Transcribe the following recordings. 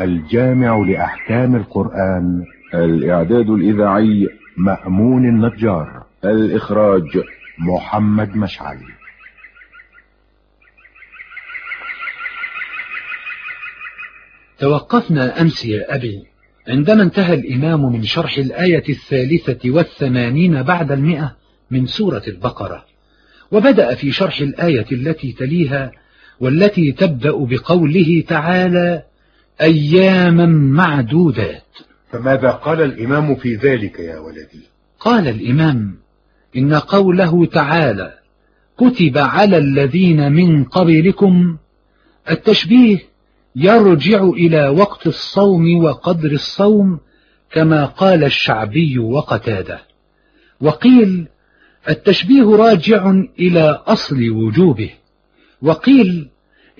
الجامع لأحكام القرآن. الإعداد الإذاعي مأمون النجار. الإخراج محمد مشعل. توقفنا أمس يا أبي. عندما انتهى الإمام من شرح الآية الثالثة والثمانين بعد المئة من سورة البقرة وبدأ في شرح الآية التي تليها والتي تبدأ بقوله تعالى أياما معدودات. فماذا قال الإمام في ذلك يا ولدي؟ قال الإمام إن قوله تعالى كتب على الذين من قبلكم التشبيه يرجع إلى وقت الصوم وقدر الصوم كما قال الشعبي وقتاده. وقيل التشبيه راجع إلى أصل وجوبه. وقيل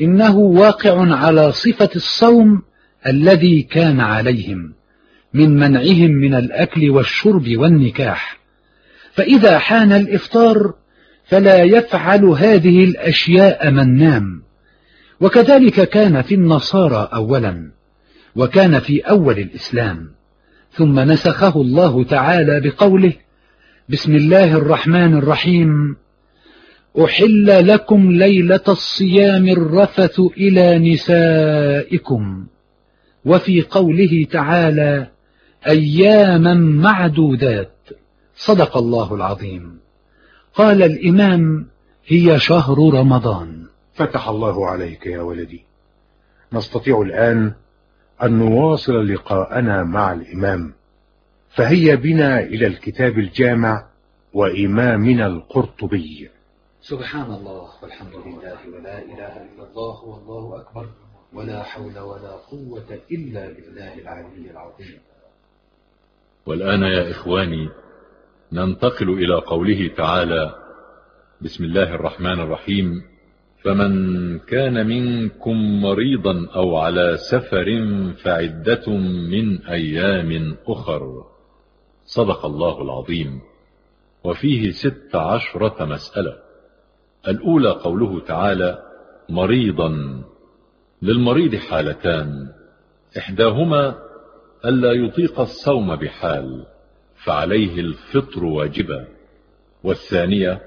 إنه واقع على صفة الصوم الذي كان عليهم من منعهم من الأكل والشرب والنكاح. فإذا حان الإفطار فلا يفعل هذه الأشياء من نام. وكذلك كان في النصارى أولا وكان في أول الإسلام. ثم نسخه الله تعالى بقوله بسم الله الرحمن الرحيم أحل لكم ليلة الصيام الرفث إلى نسائكم. وفي قوله تعالى أياما معدودات. صدق الله العظيم. قال الإمام هي شهر رمضان. فتح الله عليك يا ولدي. نستطيع الآن أن نواصل لقاءنا مع الإمام. فهيا بنا إلى الكتاب الجامع وإمامنا القرطبي. سبحان الله والحمد لله ولا إله إلا الله والله أكبر. ولا حول ولا قوة إلا بالله العلي العظيم. والآن يا إخواني ننتقل إلى قوله تعالى بسم الله الرحمن الرحيم. فمن كان منكم مريضا أو على سفر فعدة من أيام أخر. صدق الله العظيم. وفيه ست عشرة مسألة. الأولى قوله تعالى مريضا. للمريض حالتان. إحداهما ألا يطيق الصوم بحال فعليه الفطر واجبا. والثانية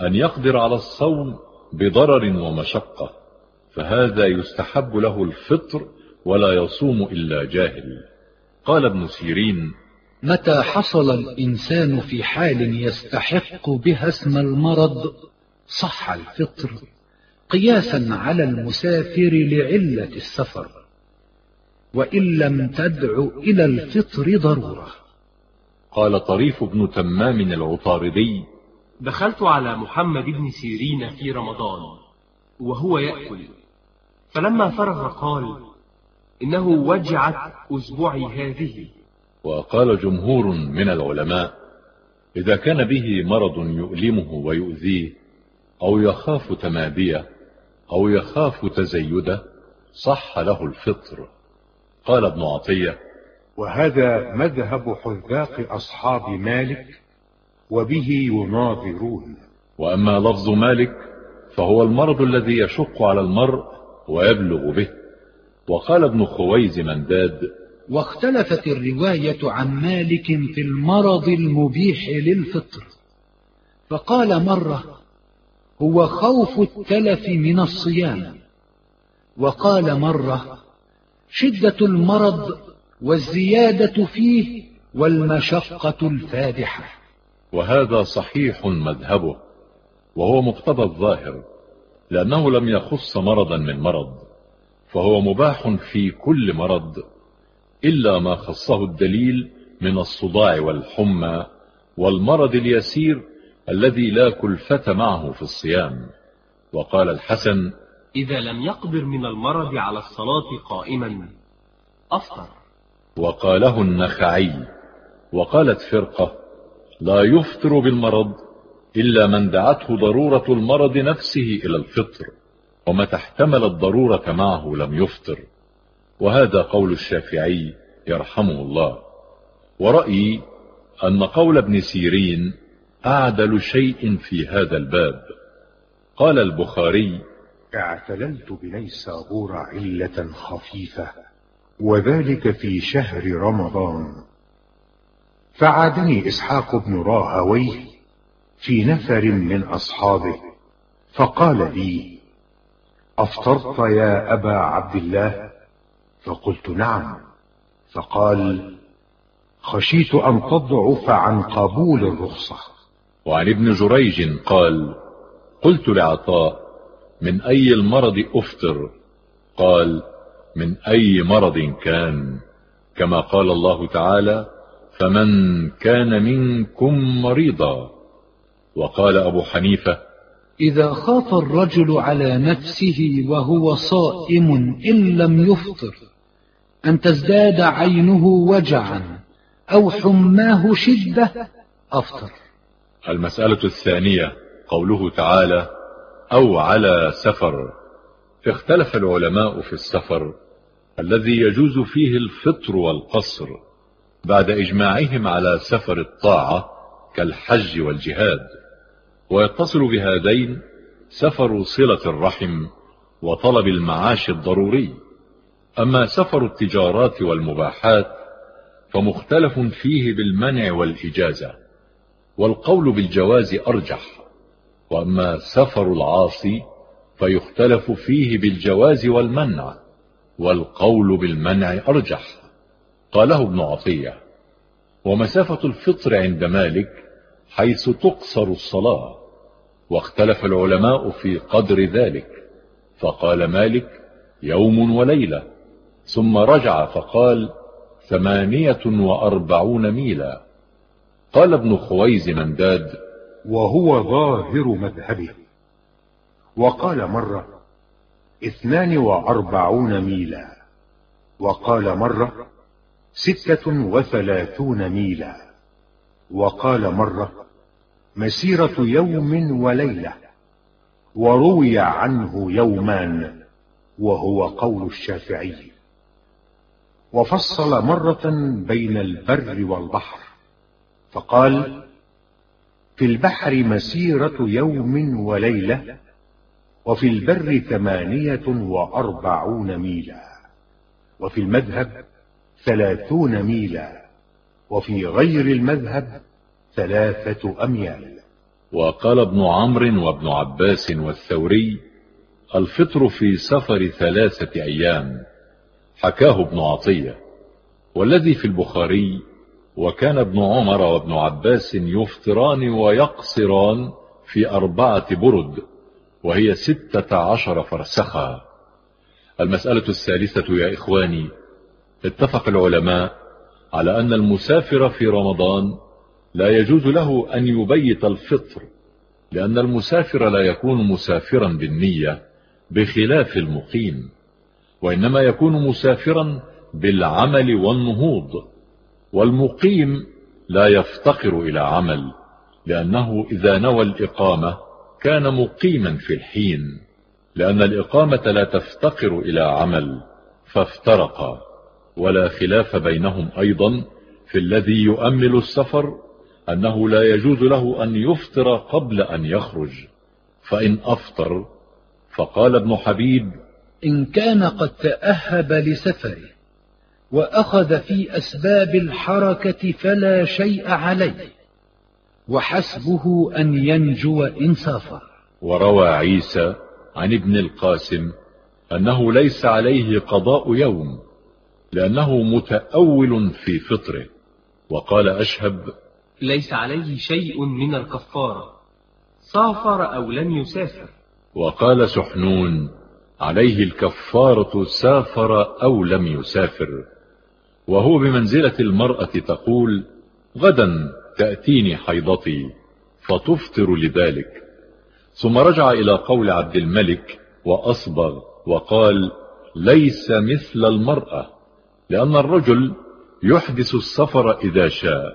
أن يقدر على الصوم بضرر ومشقة فهذا يستحب له الفطر ولا يصوم إلا جاهل. قال ابن سيرين متى حصل الإنسان في حال يستحق بها اسم المرض؟ صح الفطر قياسا على المسافر لعلة السفر وإن لم تدع إلى الفطر ضرورة. قال طريف بن تمام العطاردي دخلت على محمد بن سيرين في رمضان وهو يأكل. فلما فرغ قال إنه وجعت أسبوعي هذه. وقال جمهور من العلماء إذا كان به مرض يؤلمه ويؤذيه أو يخاف تماديه أو يخاف تزيده صح له الفطر. قال ابن عطية وهذا مذهب حذاق أصحاب مالك وبه يناظرون. وأما لفظ مالك فهو المرض الذي يشق على المرء ويبلغ به. وقال ابن خويز منداد واختلفت الرواية عن مالك في المرض المبيح للفطر. فقال مرة هو خوف التلف من الصيام. وقال مرة شدة المرض والزيادة فيه والمشقة الفادحة. وهذا صحيح مذهبه وهو مقتضى الظاهر لأنه لم يخص مرضا من مرض فهو مباح في كل مرض إلا ما خصه الدليل من الصداع والحمى والمرض اليسير الذي لا كلفة معه في الصيام. وقال الحسن إذا لم يقدر من المرض على الصلاة قائما أفطر. وقاله النخعي وقالت فرقة لا يفطر بالمرض إلا من دعته ضرورة المرض نفسه إلى الفطر ومتى احتمل الضرورة معه لم يفطر. وهذا قول الشافعي يرحمه الله. ورأيي أن قول ابن سيرين أعدل شيء في هذا الباب. قال البخاري اعتللت بنيسابور علة خفيفة وذلك في شهر رمضان. فعادني إسحاق بن راهويه في نفر من أصحابه فقال لي أفطرت يا أبا عبد الله؟ فقلت نعم. فقال خشيت أن تضعف عن قبول الرخصة. وعن ابن جريج قال قلت لعطاء من أي المرض أفطر؟ قال من أي مرض كان؟ كما قال الله تعالى فمن كان منكم مريضا. وقال أبو حنيفة إذا خاف الرجل على نفسه وهو صائم إن لم يفطر أن تزداد عينه وجعا أو حماه شدة أفطر. المسألة الثانية قوله تعالى أو على سفر. اختلف العلماء في السفر الذي يجوز فيه الفطر والقصر بعد إجماعهم على سفر الطاعة كالحج والجهاد. ويتصل بهذين سفر صلة الرحم وطلب المعاش الضروري. أما سفر التجارات والمباحات فمختلف فيه بالمنع والإجازة. والقول بالجواز أرجح وأما سفر العاصي فيختلف فيه بالجواز والمنع والقول بالمنع أرجح قاله ابن عطية. ومسافة الفطر عند مالك حيث تقصر الصلاة واختلف العلماء في قدر ذلك فقال مالك يوم وليلة ثم رجع فقال ثمانية وأربعون ميلا. قال ابن خويز منداد وهو ظاهر مذهبه. وقال مرة اثنان وأربعون ميلا. وقال مرة ستة وثلاثون ميلا. وقال مرة مسيرة يوم وليلة. وروي عنه يومان وهو قول الشافعي. وفصل مرة بين البر والبحر. فقال في البحر مسيرة يوم وليلة وفي البر ثمانية وأربعون ميلا وفي المذهب ثلاثون ميلا وفي غير المذهب ثلاثة أميال. وقال ابن عمرو وابن عباس والثوري الفطر في سفر ثلاثة أيام حكاه ابن عطية والذي في البخاري وكان ابن عمر وابن عباس يفطران ويقصران في أربعة برد وهي ستة عشر فرسخا. المسألة الثالثة يا إخواني اتفق العلماء على أن المسافر في رمضان لا يجوز له أن يبيت الفطر لأن المسافر لا يكون مسافرا بالنية بخلاف المقيم وإنما يكون مسافرا بالعمل والنهوض. والمقيم لا يفتقر إلى عمل لأنه إذا نوى الإقامة كان مقيما في الحين لأن الإقامة لا تفتقر إلى عمل فافترقا ولا خلاف بينهم أيضا في الذي يؤمل السفر أنه لا يجوز له أن يفطر قبل أن يخرج. فإن أفطر فقال ابن حبيب إن كان قد تأهب لسفره وأخذ في أسباب الحركة فلا شيء عليه وحسبه أن ينجو إن سافر وروى عيسى عن ابن القاسم أنه ليس عليه قضاء يوم لأنه متأول في فطره وقال أشهب ليس عليه شيء من الكفارة سافر أو لم يسافر. وقال سحنون عليه الكفارة سافر أو لم يسافر. وهو بمنزلة المرأة تقول غدا تأتيني حيضتي فتفطر لذلك. ثم رجع إلى قول عبد الملك وأصبغ وقال ليس مثل المرأة لأن الرجل يحدث السفر إذا شاء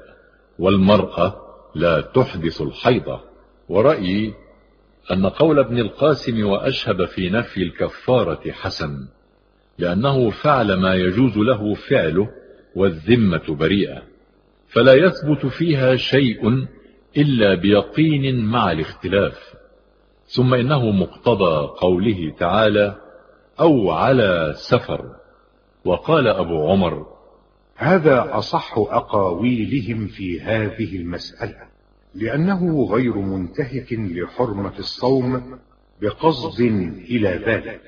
والمرأة لا تحدث الحيضة. ورأيي أن قول ابن القاسم وأشهب في نفي الكفارة حسن. لأنه فعل ما يجوز له فعله والذمة بريئة فلا يثبت فيها شيء إلا بيقين مع الاختلاف ثم إنه مقتضى قوله تعالى أو على سفر. وقال أبو عمر هذا أصح أقاويلهم في هذه المسألة لأنه غير منتهك لحرمة الصوم بقصد إلى ذلك.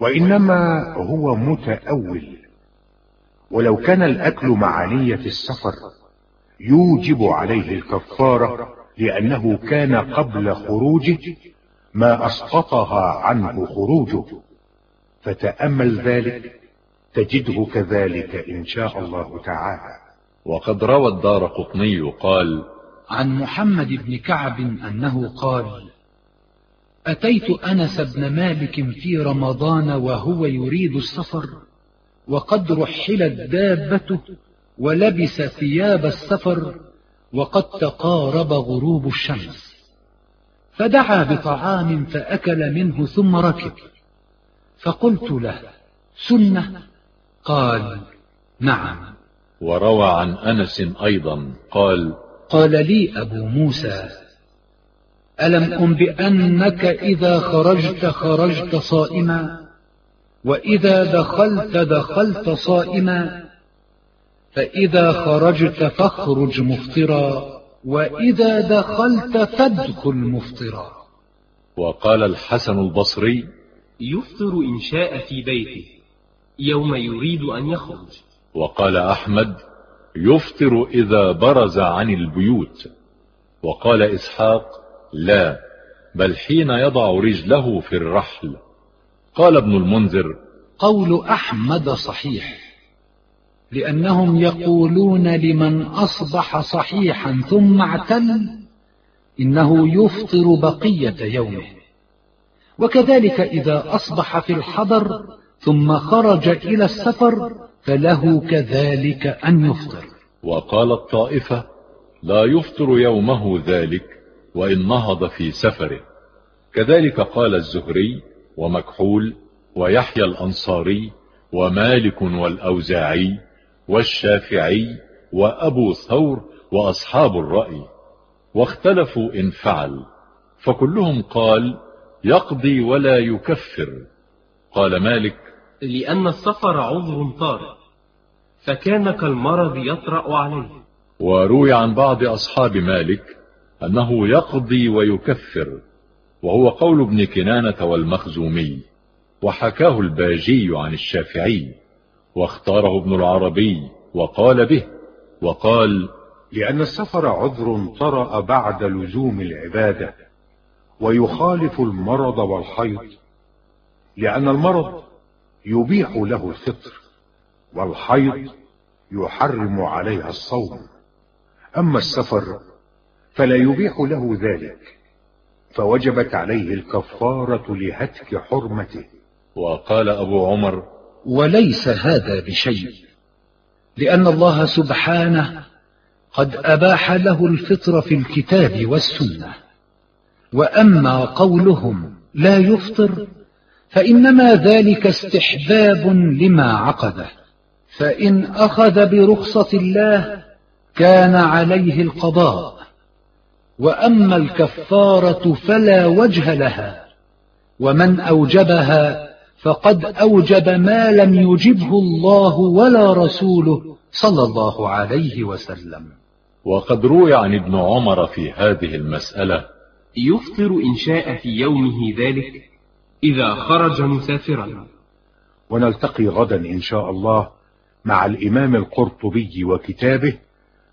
وإنما هو متأول. ولو كان الأكل مع نية السفر يوجب عليه الكفارة لأنه كان قبل خروجه ما أسقطها عنه خروجه. فتأمل ذلك تجده كذلك إن شاء الله تعالى. وقد روى الدار قطني قال عن محمد بن كعب أنه قال أتيت أنس بن مالك في رمضان وهو يريد السفر وقد رحلت دابته ولبس ثياب السفر وقد تقارب غروب الشمس. فدعا بطعام فأكل منه ثم ركب. فقلت له سنة؟ قال نعم. وروى عن أنس أيضا قال قال لي أبو موسى ألم أنبئنك إذا خرجت خرجت صائما؟ وإذا دخلت دخلت صائما؟ فإذا خرجت فاخرج مفطرا وإذا دخلت فادخل مفطرا. وقال الحسن البصري يفطر إن شاء في بيته يوم يريد أن يخرج. وقال أحمد يفطر إذا برز عن البيوت. وقال إسحاق لا بل حين يضع رجله في الرحل. قال ابن المنذر قول أحمد صحيح لأنهم يقولون لمن أصبح صحيحا ثم اعتل إنه يفطر بقية يومه. وكذلك إذا أصبح في الحضر ثم خرج إلى السفر فله كذلك أن يفطر. وقال الطائفة لا يفطر يومه ذلك. وإن نهض في سفره. كذلك قال الزهري ومكحول ويحيى الأنصاري ومالك والأوزاعي والشافعي وأبو ثور وأصحاب الرأي. واختلفوا إن فعل. فكلهم قال يقضي ولا يكفر. قال مالك لأن السفر عذر طارئ فكان كالمرض يطرأ عليه. وروي عن بعض أصحاب مالك أنه يقضي ويكفر وهو قول ابن كنانة والمخزومي وحكاه الباجي عن الشافعي واختاره ابن العربي وقال به وقال لأن السفر عذر طرأ بعد لزوم العبادة ويخالف المرض والحيض لأن المرض يبيح له الفطر والحيض يحرم عليها الصوم. أما السفر فلا يبيح له ذلك. فوجبت عليه الكفارة لهتك حرمته. وقال أبو عمر وليس هذا بشيء لأن الله سبحانه قد أباح له الفطر في الكتاب والسنة. وأما قولهم لا يفطر فإنما ذلك استحباب لما عقده. فإن أخذ برخصة الله كان عليه القضاء. وأما الكفارة فلا وجه لها ومن أوجبها فقد أوجب ما لم يجبه الله ولا رسوله صلى الله عليه وسلم. وقد روي عن ابن عمر في هذه المسألة يفطر إن شاء في يومه ذلك إذا خرج مسافرا. ونلتقي غدا إن شاء الله مع الإمام القرطبي وكتابه